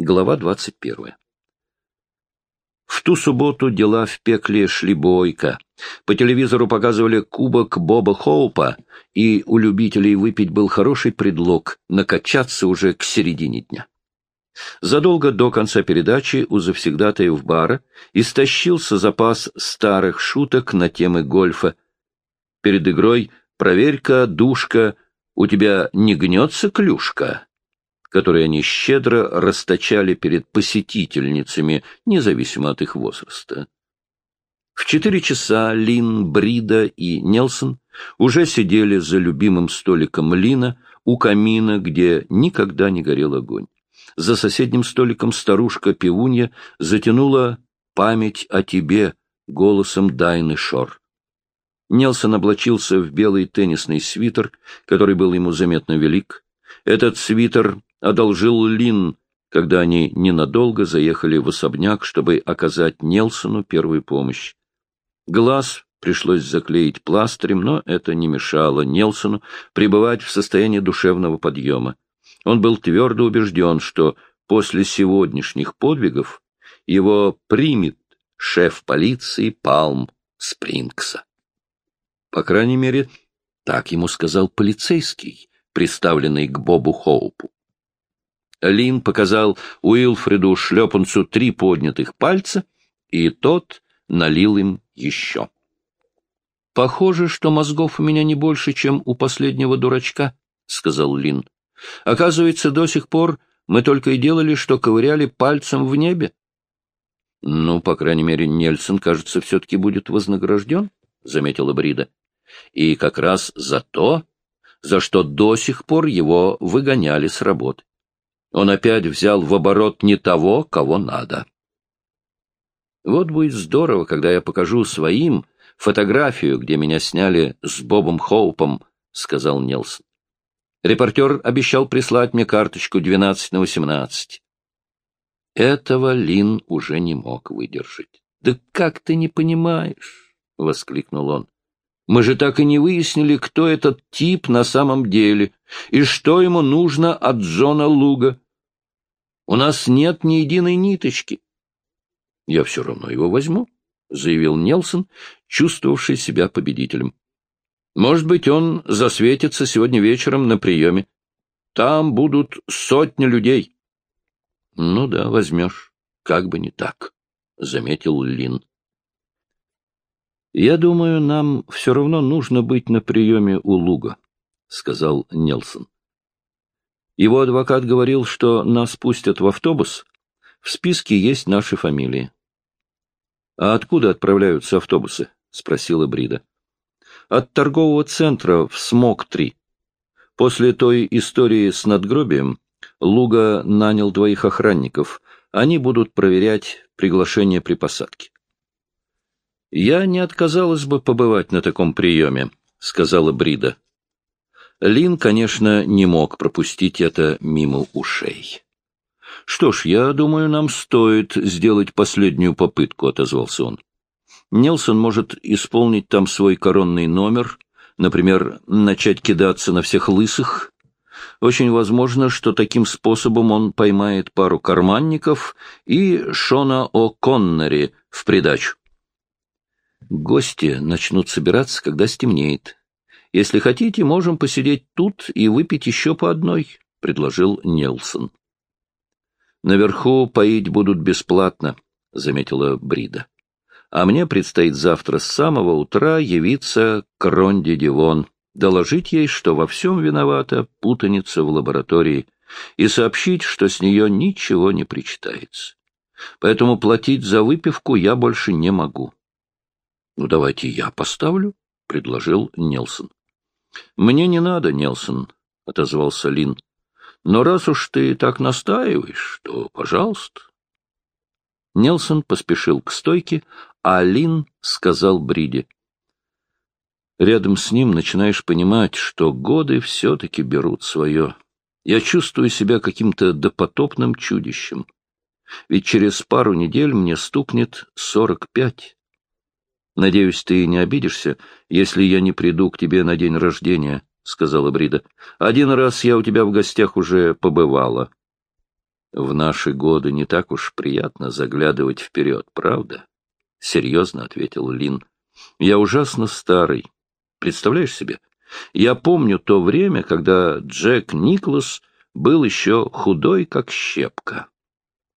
Глава 21. В ту субботу дела в пекле шли бойко. По телевизору показывали кубок Боба Хоупа, и у любителей выпить был хороший предлог накачаться уже к середине дня. Задолго до конца передачи у завсегдатаев бара истощился запас старых шуток на темы гольфа. Перед игрой «Проверь-ка, душка, у тебя не гнется клюшка?» Которые они щедро расточали перед посетительницами, независимо от их возраста. В четыре часа Лин, Брида и Нелсон уже сидели за любимым столиком Лина у камина, где никогда не горел огонь. За соседним столиком старушка-пивунья затянула «Память о тебе» голосом Дайны Шор. Нелсон облачился в белый теннисный свитер, который был ему заметно велик. Этот свитер одолжил Лин, когда они ненадолго заехали в особняк, чтобы оказать Нелсону первую помощь. Глаз пришлось заклеить пластырем, но это не мешало Нелсону пребывать в состоянии душевного подъема. Он был твердо убежден, что после сегодняшних подвигов его примет шеф полиции Палм Спрингса. По крайней мере, так ему сказал полицейский, приставленный к Бобу Хоупу. Лин показал Уилфреду шлепанцу три поднятых пальца, и тот налил им еще. — Похоже, что мозгов у меня не больше, чем у последнего дурачка, — сказал Лин. — Оказывается, до сих пор мы только и делали, что ковыряли пальцем в небе. — Ну, по крайней мере, Нельсон, кажется, все-таки будет вознагражден, — заметила Брида. — И как раз за то, за что до сих пор его выгоняли с работы. Он опять взял в оборот не того, кого надо. Вот будет здорово, когда я покажу своим фотографию, где меня сняли с Бобом Хоупом, — сказал Нелсон. Репортер обещал прислать мне карточку 12 на 18. Этого Лин уже не мог выдержать. — Да как ты не понимаешь? — воскликнул он. Мы же так и не выяснили, кто этот тип на самом деле и что ему нужно от Джона Луга. У нас нет ни единой ниточки. — Я все равно его возьму, — заявил Нелсон, чувствовавший себя победителем. — Может быть, он засветится сегодня вечером на приеме. Там будут сотни людей. — Ну да, возьмешь, как бы не так, — заметил Лин. «Я думаю, нам все равно нужно быть на приеме у Луга», — сказал Нелсон. Его адвокат говорил, что нас пустят в автобус. В списке есть наши фамилии. «А откуда отправляются автобусы?» — спросила Брида. «От торгового центра в Смок-3. После той истории с надгробием Луга нанял двоих охранников. Они будут проверять приглашение при посадке. «Я не отказалась бы побывать на таком приеме», — сказала Брида. Лин, конечно, не мог пропустить это мимо ушей. «Что ж, я думаю, нам стоит сделать последнюю попытку», — отозвался он. «Нелсон может исполнить там свой коронный номер, например, начать кидаться на всех лысых. Очень возможно, что таким способом он поймает пару карманников и Шона О'Коннери в придачу. Гости начнут собираться, когда стемнеет. Если хотите, можем посидеть тут и выпить еще по одной, — предложил Нелсон. Наверху поить будут бесплатно, — заметила Брида. А мне предстоит завтра с самого утра явиться к Ронде Дивон, доложить ей, что во всем виновата путаница в лаборатории, и сообщить, что с нее ничего не причитается. Поэтому платить за выпивку я больше не могу. — Ну, давайте я поставлю, — предложил Нелсон. — Мне не надо, Нелсон, — отозвался Лин. — Но раз уж ты так настаиваешь, то пожалуйста. Нелсон поспешил к стойке, а Лин сказал Бриде. Рядом с ним начинаешь понимать, что годы все-таки берут свое. Я чувствую себя каким-то допотопным чудищем. Ведь через пару недель мне стукнет сорок пять. Надеюсь, ты не обидишься, если я не приду к тебе на день рождения, — сказала Брида. — Один раз я у тебя в гостях уже побывала. В наши годы не так уж приятно заглядывать вперед, правда? — серьезно ответил Лин. — Я ужасно старый. Представляешь себе? Я помню то время, когда Джек Никлас был еще худой, как щепка.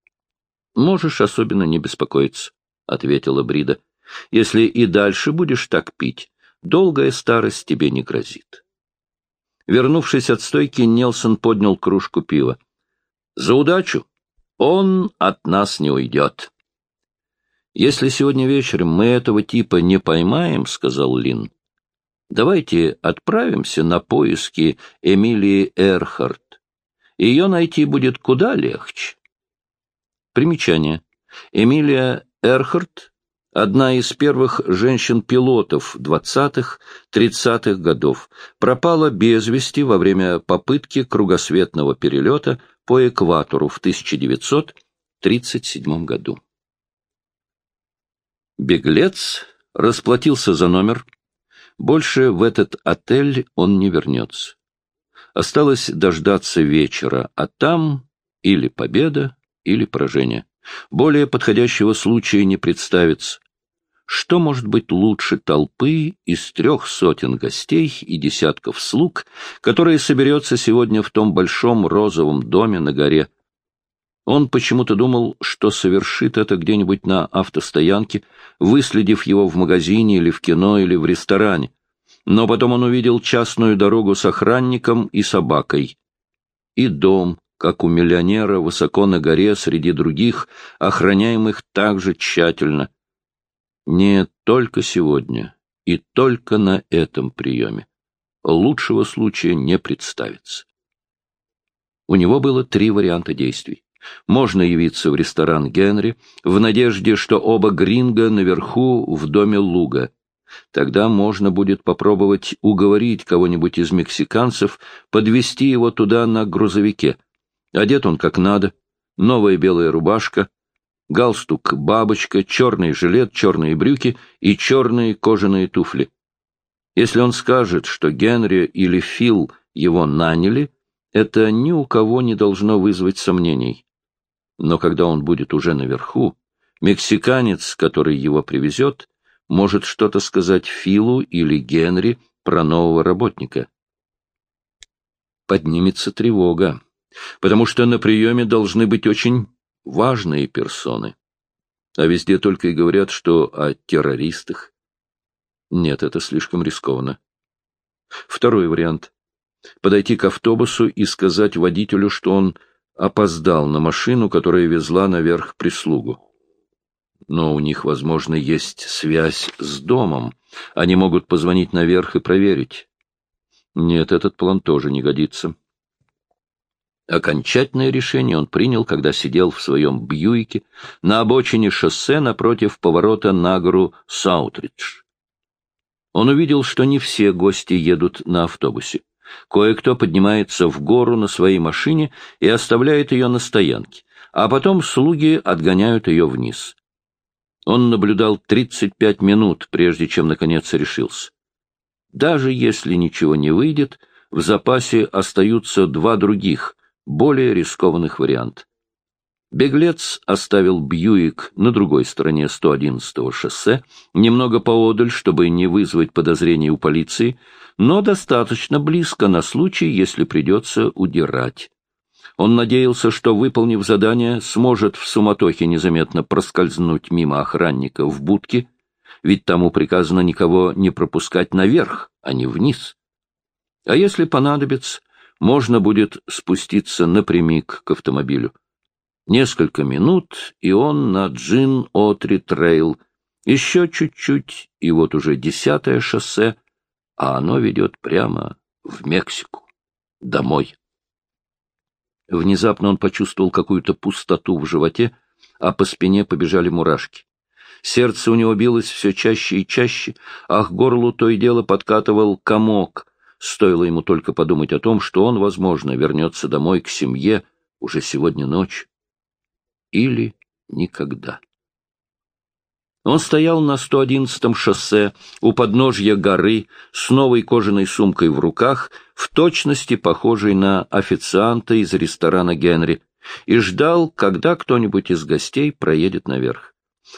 — Можешь особенно не беспокоиться, — ответила Брида. — Если и дальше будешь так пить, долгая старость тебе не грозит. Вернувшись от стойки, Нелсон поднял кружку пива. — За удачу! Он от нас не уйдет. — Если сегодня вечером мы этого типа не поймаем, — сказал Лин, — давайте отправимся на поиски Эмилии Эрхард. Ее найти будет куда легче. Примечание. Эмилия Эрхард — одна из первых женщин-пилотов 20-30-х годов, пропала без вести во время попытки кругосветного перелета по экватору в 1937 году. Беглец расплатился за номер. Больше в этот отель он не вернется. Осталось дождаться вечера, а там или победа, или поражение. Более подходящего случая не представится. Что может быть лучше толпы из трех сотен гостей и десятков слуг, которая соберется сегодня в том большом розовом доме на горе? Он почему-то думал, что совершит это где-нибудь на автостоянке, выследив его в магазине или в кино или в ресторане. Но потом он увидел частную дорогу с охранником и собакой. И дом, как у миллионера, высоко на горе среди других, охраняемых также тщательно. Не только сегодня и только на этом приеме. Лучшего случая не представится. У него было три варианта действий. Можно явиться в ресторан Генри в надежде, что оба гринга наверху в доме Луга. Тогда можно будет попробовать уговорить кого-нибудь из мексиканцев подвести его туда на грузовике — Одет он как надо, новая белая рубашка, галстук бабочка, черный жилет, черные брюки и черные кожаные туфли. Если он скажет, что Генри или Фил его наняли, это ни у кого не должно вызвать сомнений. Но когда он будет уже наверху, мексиканец, который его привезет, может что-то сказать Филу или Генри про нового работника. Поднимется тревога потому что на приеме должны быть очень важные персоны. А везде только и говорят, что о террористах. Нет, это слишком рискованно. Второй вариант. Подойти к автобусу и сказать водителю, что он опоздал на машину, которая везла наверх прислугу. Но у них, возможно, есть связь с домом. Они могут позвонить наверх и проверить. Нет, этот план тоже не годится. Окончательное решение он принял, когда сидел в своем Бьюике на обочине шоссе напротив поворота на гору Саутридж. Он увидел, что не все гости едут на автобусе. Кое-кто поднимается в гору на своей машине и оставляет ее на стоянке, а потом слуги отгоняют ее вниз. Он наблюдал 35 минут, прежде чем, наконец, решился. Даже если ничего не выйдет, в запасе остаются два других, более рискованных вариант. Беглец оставил Бьюик на другой стороне 111-го шоссе, немного поодаль, чтобы не вызвать подозрений у полиции, но достаточно близко на случай, если придется удирать. Он надеялся, что, выполнив задание, сможет в суматохе незаметно проскользнуть мимо охранника в будке, ведь тому приказано никого не пропускать наверх, а не вниз. А если понадобится, можно будет спуститься напрямик к автомобилю. Несколько минут, и он на Джин-Отри-Трейл. Еще чуть-чуть, и вот уже десятое шоссе, а оно ведет прямо в Мексику, домой. Внезапно он почувствовал какую-то пустоту в животе, а по спине побежали мурашки. Сердце у него билось все чаще и чаще, а к горлу то и дело подкатывал комок — Стоило ему только подумать о том, что он, возможно, вернется домой к семье уже сегодня ночью. Или никогда. Он стоял на 111-м шоссе у подножья горы с новой кожаной сумкой в руках, в точности похожей на официанта из ресторана Генри, и ждал, когда кто-нибудь из гостей проедет наверх.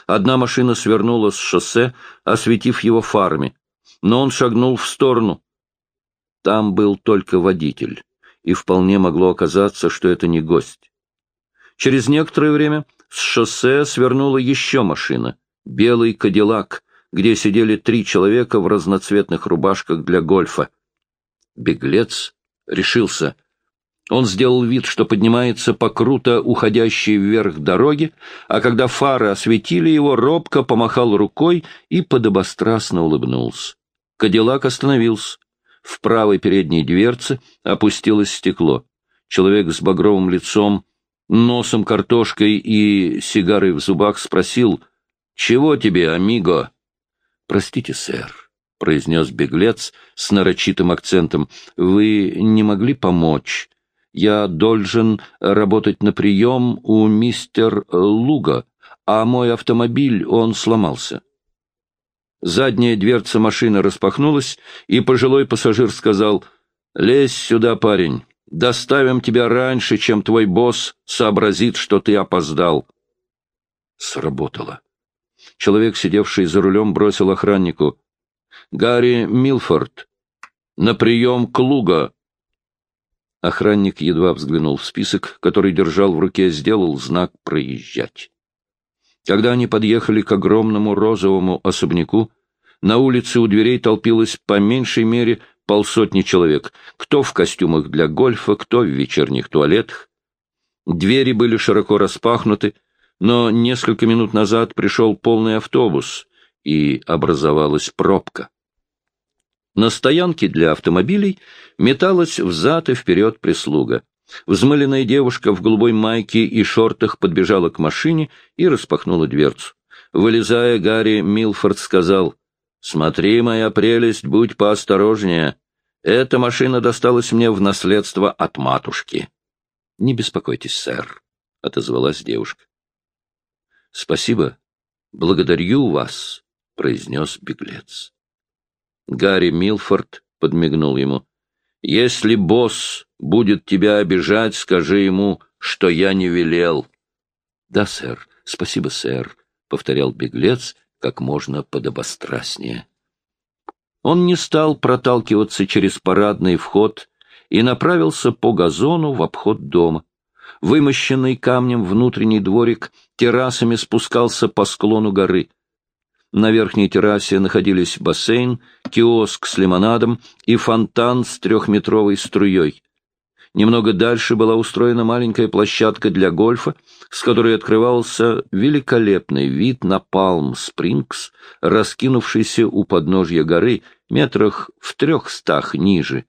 Одна машина свернула с шоссе, осветив его фарами, но он шагнул в сторону. Там был только водитель, и вполне могло оказаться, что это не гость. Через некоторое время с шоссе свернула еще машина, белый кадиллак, где сидели три человека в разноцветных рубашках для гольфа. Беглец решился. Он сделал вид, что поднимается по круто уходящей вверх дороге, а когда фары осветили его, робко помахал рукой и подобострастно улыбнулся. Кадиллак остановился. В правой передней дверце опустилось стекло. Человек с багровым лицом, носом картошкой и сигарой в зубах спросил, «Чего тебе, амиго?» «Простите, сэр», — произнес беглец с нарочитым акцентом, — «вы не могли помочь? Я должен работать на прием у мистер Луга, а мой автомобиль, он сломался». Задняя дверца машины распахнулась, и пожилой пассажир сказал, «Лезь сюда, парень, доставим тебя раньше, чем твой босс сообразит, что ты опоздал». Сработало. Человек, сидевший за рулем, бросил охраннику. «Гарри Милфорд! На прием к Луга!» Охранник едва взглянул в список, который держал в руке, сделал знак «Проезжать». Когда они подъехали к огромному розовому особняку, на улице у дверей толпилось по меньшей мере полсотни человек, кто в костюмах для гольфа, кто в вечерних туалетах. Двери были широко распахнуты, но несколько минут назад пришел полный автобус, и образовалась пробка. На стоянке для автомобилей металась взад и вперед прислуга. Взмыленная девушка в голубой майке и шортах подбежала к машине и распахнула дверцу. Вылезая, Гарри Милфорд сказал, «Смотри, моя прелесть, будь поосторожнее. Эта машина досталась мне в наследство от матушки». «Не беспокойтесь, сэр», — отозвалась девушка. — Спасибо. Благодарю вас, — произнес беглец. Гарри Милфорд подмигнул ему. — Если босс будет тебя обижать, скажи ему, что я не велел. — Да, сэр. Спасибо, сэр, — повторял беглец как можно подобострастнее. Он не стал проталкиваться через парадный вход и направился по газону в обход дома. Вымощенный камнем внутренний дворик террасами спускался по склону горы. На верхней террасе находились бассейн, киоск с лимонадом и фонтан с трехметровой струей. Немного дальше была устроена маленькая площадка для гольфа, с которой открывался великолепный вид на Палм-Спрингс, раскинувшийся у подножья горы метрах в трехстах ниже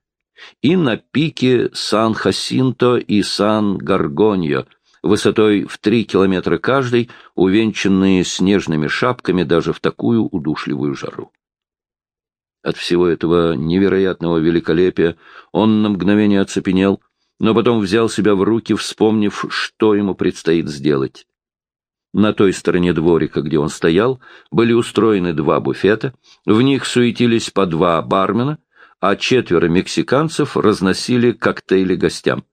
и на пике Сан-Хасинто и Сан-Гаргоньо, высотой в три километра каждый, увенчанные снежными шапками даже в такую удушливую жару. От всего этого невероятного великолепия он на мгновение оцепенел, но потом взял себя в руки, вспомнив, что ему предстоит сделать. На той стороне дворика, где он стоял, были устроены два буфета, в них суетились по два бармена, а четверо мексиканцев разносили коктейли гостям.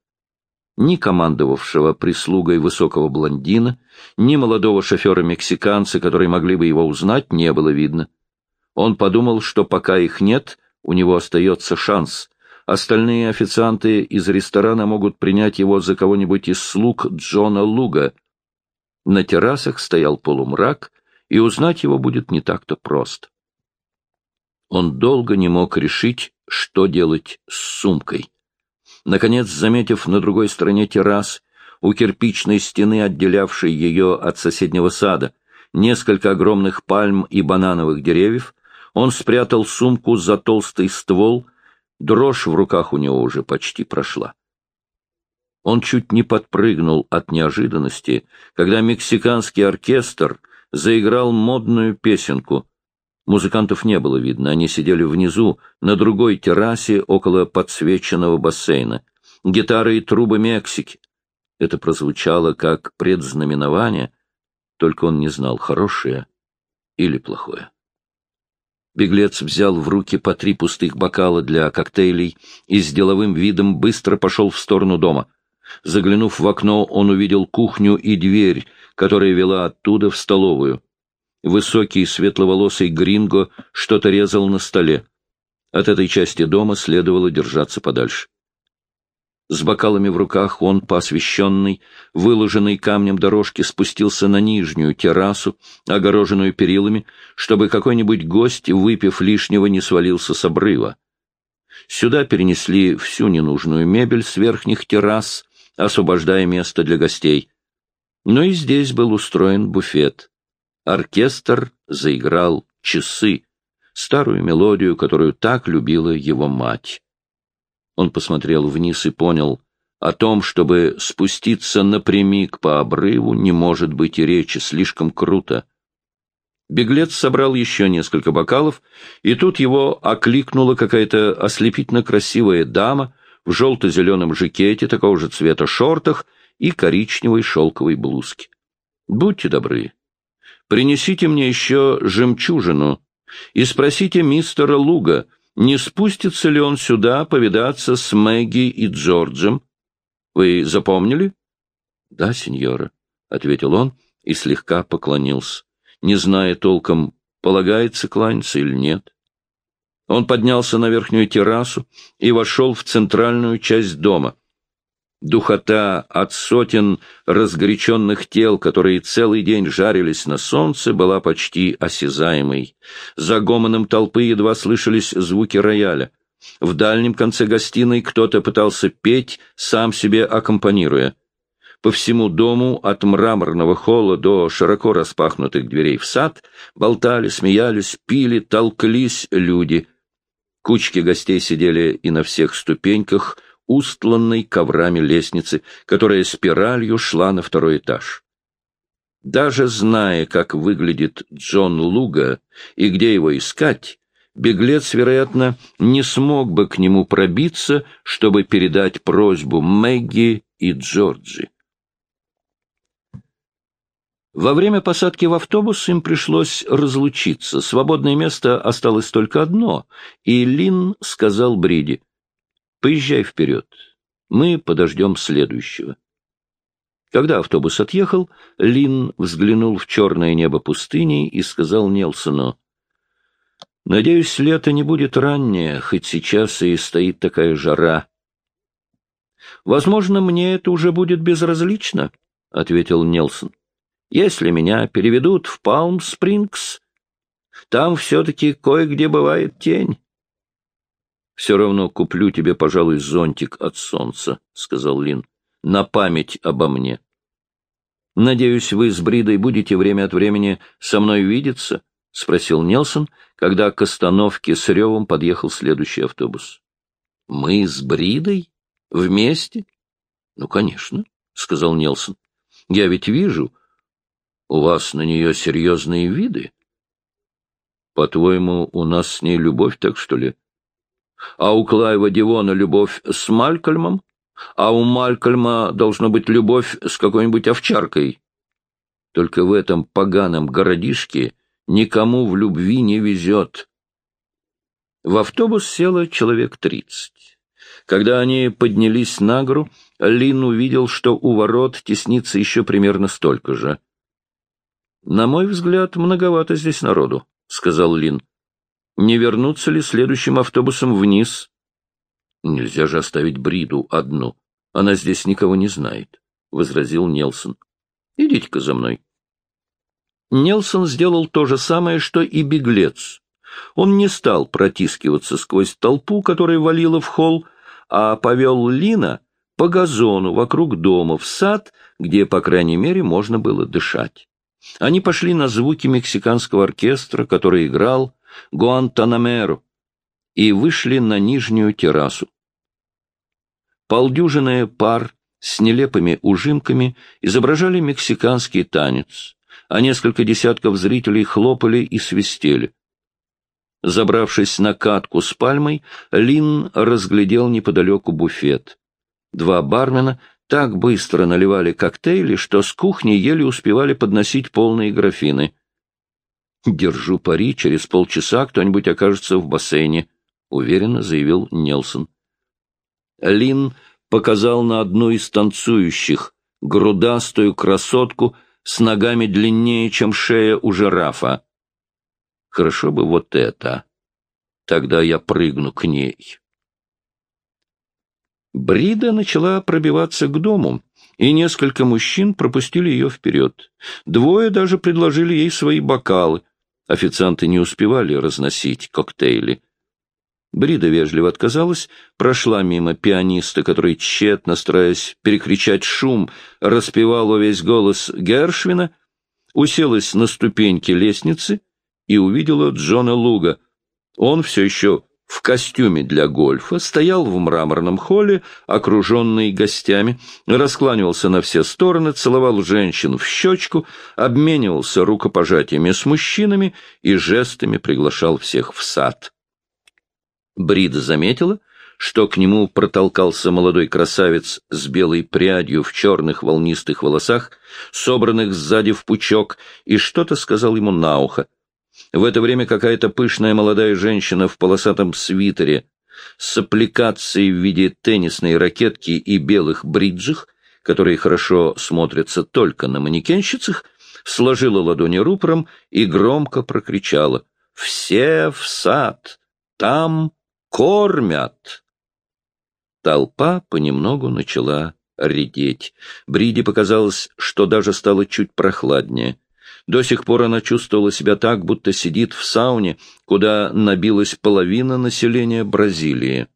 Ни командовавшего прислугой высокого блондина, ни молодого шофера-мексиканца, которые могли бы его узнать, не было видно. Он подумал, что пока их нет, у него остается шанс. Остальные официанты из ресторана могут принять его за кого-нибудь из слуг Джона Луга. На террасах стоял полумрак, и узнать его будет не так-то просто. Он долго не мог решить, что делать с сумкой. Наконец, заметив на другой стороне террас, у кирпичной стены, отделявшей ее от соседнего сада, несколько огромных пальм и банановых деревьев, он спрятал сумку за толстый ствол, дрожь в руках у него уже почти прошла. Он чуть не подпрыгнул от неожиданности, когда мексиканский оркестр заиграл модную песенку — Музыкантов не было видно, они сидели внизу, на другой террасе около подсвеченного бассейна. Гитары и трубы Мексики. Это прозвучало как предзнаменование, только он не знал, хорошее или плохое. Беглец взял в руки по три пустых бокала для коктейлей и с деловым видом быстро пошел в сторону дома. Заглянув в окно, он увидел кухню и дверь, которая вела оттуда в столовую. Высокий светловолосый гринго что-то резал на столе. От этой части дома следовало держаться подальше. С бокалами в руках он, по освещенной, выложенной камнем дорожке, спустился на нижнюю террасу, огороженную перилами, чтобы какой-нибудь гость, выпив лишнего, не свалился с обрыва. Сюда перенесли всю ненужную мебель с верхних террас, освобождая место для гостей. Но и здесь был устроен буфет. Оркестр заиграл часы, старую мелодию, которую так любила его мать. Он посмотрел вниз и понял, о том, чтобы спуститься напрямик по обрыву, не может быть и речи, слишком круто. Беглец собрал еще несколько бокалов, и тут его окликнула какая-то ослепительно красивая дама в желто-зеленом жакете, такого же цвета шортах и коричневой шелковой блузке. «Будьте добры, принесите мне еще жемчужину и спросите мистера Луга, не спустится ли он сюда повидаться с Мэгги и Джорджем. Вы запомнили? — Да, сеньора, — ответил он и слегка поклонился, не зная толком, полагается кланяться или нет. Он поднялся на верхнюю террасу и вошел в центральную часть дома — Духота от сотен разгоряченных тел, которые целый день жарились на солнце, была почти осязаемой. За гомоном толпы едва слышались звуки рояля. В дальнем конце гостиной кто-то пытался петь, сам себе аккомпанируя. По всему дому, от мраморного холла до широко распахнутых дверей в сад, болтали, смеялись, пили, толклись люди. Кучки гостей сидели и на всех ступеньках — устланной коврами лестницы, которая спиралью шла на второй этаж. Даже зная, как выглядит Джон Луга и где его искать, беглец, вероятно, не смог бы к нему пробиться, чтобы передать просьбу Мэгги и Джорджи. Во время посадки в автобус им пришлось разлучиться. Свободное место осталось только одно, и Лин сказал Бриди — Поезжай вперед. Мы подождем следующего. Когда автобус отъехал, Лин взглянул в черное небо пустыни и сказал Нелсону, «Надеюсь, лето не будет раннее, хоть сейчас и стоит такая жара». «Возможно, мне это уже будет безразлично», — ответил Нелсон. «Если меня переведут в Палм-Спрингс, там все-таки кое-где бывает тень». Все равно куплю тебе, пожалуй, зонтик от солнца, — сказал Лин, — на память обо мне. Надеюсь, вы с Бридой будете время от времени со мной видеться? — спросил Нелсон, когда к остановке с ревом подъехал следующий автобус. — Мы с Бридой? Вместе? — Ну, конечно, — сказал Нелсон. — Я ведь вижу, у вас на нее серьезные виды. — По-твоему, у нас с ней любовь, так что ли? А у Клайва Дивона любовь с Малькольмом, а у Малькольма должна быть любовь с какой-нибудь овчаркой. Только в этом поганом городишке никому в любви не везет. В автобус село человек тридцать. Когда они поднялись на гору, Лин увидел, что у ворот теснится еще примерно столько же. — На мой взгляд, многовато здесь народу, — сказал Лин не вернуться ли следующим автобусом вниз. Нельзя же оставить Бриду одну. Она здесь никого не знает, — возразил Нелсон. Идите-ка за мной. Нелсон сделал то же самое, что и беглец. Он не стал протискиваться сквозь толпу, которая валила в холл, а повел Лина по газону вокруг дома в сад, где, по крайней мере, можно было дышать. Они пошли на звуки мексиканского оркестра, который играл Гуантанамеру, и вышли на нижнюю террасу. Полдюжины пар с нелепыми ужимками изображали мексиканский танец, а несколько десятков зрителей хлопали и свистели. Забравшись на катку с пальмой, Лин разглядел неподалеку буфет. Два бармена так быстро наливали коктейли, что с кухни еле успевали подносить полные графины — «Держу пари, через полчаса кто-нибудь окажется в бассейне», — уверенно заявил Нелсон. Лин показал на одну из танцующих, грудастую красотку с ногами длиннее, чем шея у жирафа. Хорошо бы вот это. Тогда я прыгну к ней. Брида начала пробиваться к дому, и несколько мужчин пропустили ее вперед. Двое даже предложили ей свои бокалы. Официанты не успевали разносить коктейли. Брида вежливо отказалась, прошла мимо пианиста, который, тщетно стараясь перекричать шум, распевал весь голос Гершвина, уселась на ступеньки лестницы и увидела Джона Луга. Он все еще в костюме для гольфа, стоял в мраморном холле, окруженный гостями, раскланивался на все стороны, целовал женщин в щечку, обменивался рукопожатиями с мужчинами и жестами приглашал всех в сад. Брида заметила, что к нему протолкался молодой красавец с белой прядью в черных волнистых волосах, собранных сзади в пучок, и что-то сказал ему на ухо. В это время какая-то пышная молодая женщина в полосатом свитере с аппликацией в виде теннисной ракетки и белых бриджах, которые хорошо смотрятся только на манекенщицах, сложила ладони рупором и громко прокричала «Все в сад! Там кормят!» Толпа понемногу начала редеть. Бриде показалось, что даже стало чуть прохладнее. До сих пор она чувствовала себя так, будто сидит в сауне, куда набилась половина населения Бразилии.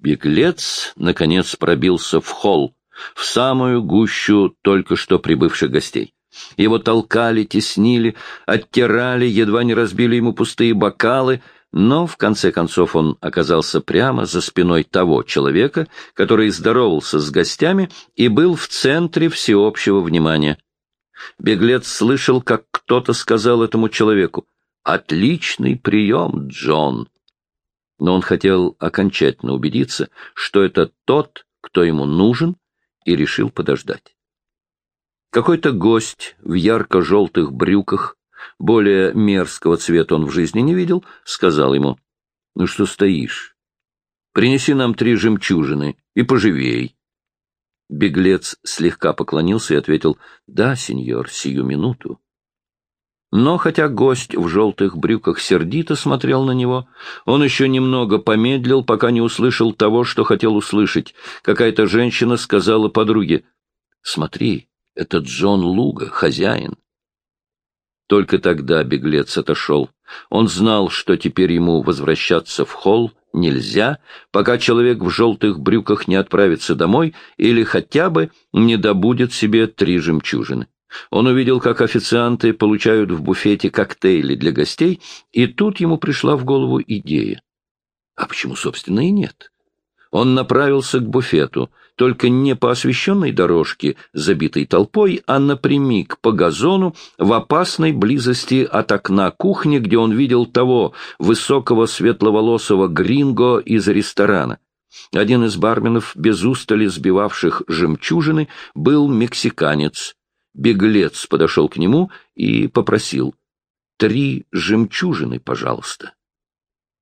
Беглец, наконец, пробился в холл, в самую гущу только что прибывших гостей. Его толкали, теснили, оттирали, едва не разбили ему пустые бокалы, но в конце концов он оказался прямо за спиной того человека, который здоровался с гостями и был в центре всеобщего внимания. Беглец слышал, как кто-то сказал этому человеку «Отличный прием, Джон!» Но он хотел окончательно убедиться, что это тот, кто ему нужен, и решил подождать. Какой-то гость в ярко-желтых брюках, более мерзкого цвета он в жизни не видел, сказал ему, «Ну что стоишь? Принеси нам три жемчужины и поживей». Беглец слегка поклонился и ответил «Да, сеньор, сию минуту». Но хотя гость в желтых брюках сердито смотрел на него, он еще немного помедлил, пока не услышал того, что хотел услышать. Какая-то женщина сказала подруге «Смотри, это Джон Луга, хозяин». Только тогда беглец отошел. Он знал, что теперь ему возвращаться в холл нельзя, пока человек в желтых брюках не отправится домой или хотя бы не добудет себе три жемчужины. Он увидел, как официанты получают в буфете коктейли для гостей, и тут ему пришла в голову идея. А почему, собственно, и нет? Он направился к буфету, только не по освещенной дорожке, забитой толпой, а напрямик по газону в опасной близости от окна кухни, где он видел того высокого светловолосого гринго из ресторана. Один из барменов, без устали сбивавших жемчужины, был мексиканец. Беглец подошел к нему и попросил «Три жемчужины, пожалуйста».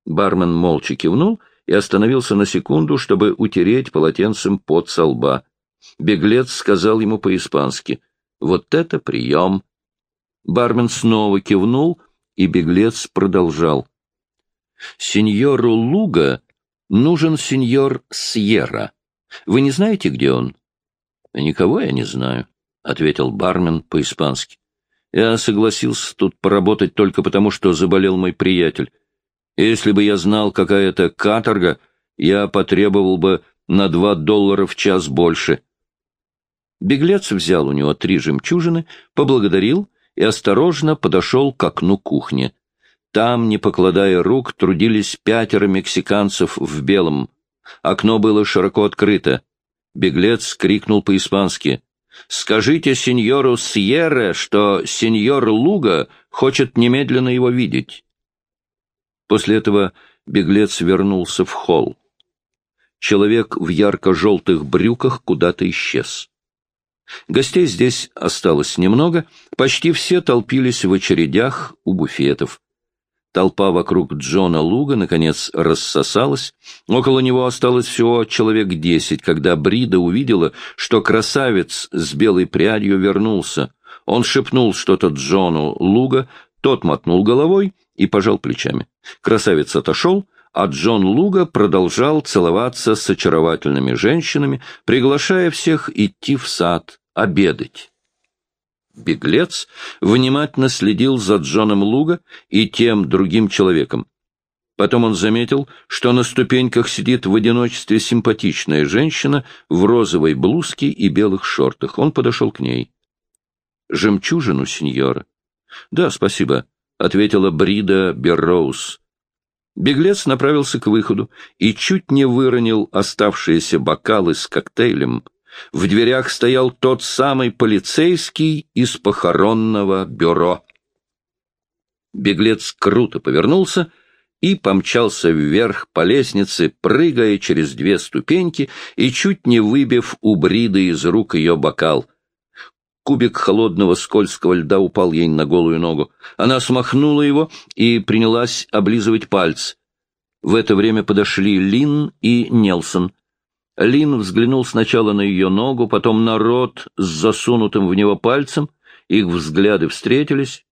Бармен молча кивнул — и остановился на секунду, чтобы утереть полотенцем под со лба. Беглец сказал ему по-испански «Вот это прием!». Бармен снова кивнул, и беглец продолжал. «Сеньору Луга нужен сеньор Сьерра. Вы не знаете, где он?» «Никого я не знаю», — ответил бармен по-испански. «Я согласился тут поработать только потому, что заболел мой приятель. Если бы я знал, какая это каторга, я потребовал бы на два доллара в час больше. Беглец взял у него три жемчужины, поблагодарил и осторожно подошел к окну кухни. Там, не покладая рук, трудились пятеро мексиканцев в белом. Окно было широко открыто. Беглец крикнул по-испански. «Скажите сеньору Сьерре, что сеньор Луга хочет немедленно его видеть». После этого беглец вернулся в холл. Человек в ярко-желтых брюках куда-то исчез. Гостей здесь осталось немного, почти все толпились в очередях у буфетов. Толпа вокруг Джона Луга, наконец, рассосалась. Около него осталось всего человек десять, когда Брида увидела, что красавец с белой прядью вернулся. Он шепнул что-то Джону Луга, тот мотнул головой и пожал плечами. Красавец отошел, а Джон Луга продолжал целоваться с очаровательными женщинами, приглашая всех идти в сад, обедать. Беглец внимательно следил за Джоном Луга и тем другим человеком. Потом он заметил, что на ступеньках сидит в одиночестве симпатичная женщина в розовой блузке и белых шортах. Он подошел к ней. «Жемчужину, сеньора?» «Да, спасибо», — ответила Брида Берроуз. Беглец направился к выходу и чуть не выронил оставшиеся бокалы с коктейлем. В дверях стоял тот самый полицейский из похоронного бюро. Беглец круто повернулся и помчался вверх по лестнице, прыгая через две ступеньки и чуть не выбив у Бриды из рук ее бокал. Кубик холодного скользкого льда упал ей на голую ногу. Она смахнула его и принялась облизывать пальцы. В это время подошли Лин и Нелсон — Лин взглянул сначала на ее ногу, потом на рот с засунутым в него пальцем. Их взгляды встретились.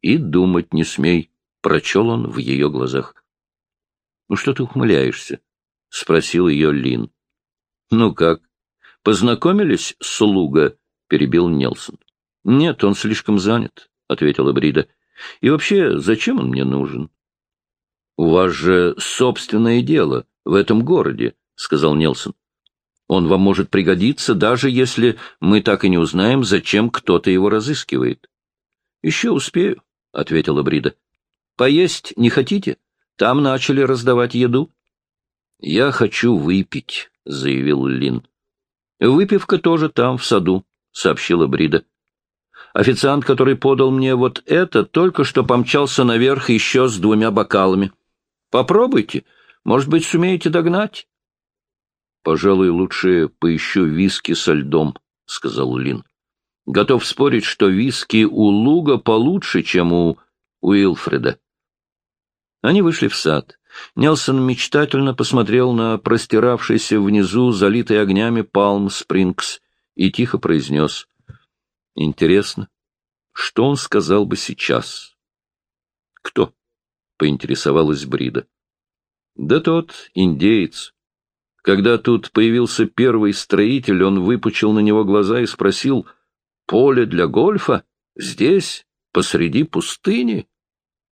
И думать не смей, — прочел он в ее глазах. — Ну что ты ухмыляешься? — спросил ее Лин. — Ну как? Познакомились, слуга? — перебил Нелсон. — Нет, он слишком занят, — ответила Брида. — И вообще, зачем он мне нужен? — У вас же собственное дело в этом городе, — сказал Нелсон. Он вам может пригодиться, даже если мы так и не узнаем, зачем кто-то его разыскивает. — Еще успею, — ответила Брида. — Поесть не хотите? Там начали раздавать еду. — Я хочу выпить, — заявил Лин. — Выпивка тоже там, в саду, — сообщила Брида. Официант, который подал мне вот это, только что помчался наверх еще с двумя бокалами. Попробуйте, может быть, сумеете догнать. — Пожалуй, лучше поищу виски со льдом, — сказал Лин. — Готов спорить, что виски у Луга получше, чем у Уилфреда. Они вышли в сад. Нелсон мечтательно посмотрел на простиравшийся внизу, залитый огнями Палм-Спрингс, и тихо произнес. — Интересно, что он сказал бы сейчас? — Кто? — поинтересовалась Брида. — Да тот, индеец. Когда тут появился первый строитель, он выпучил на него глаза и спросил, «Поле для гольфа? Здесь, посреди пустыни?»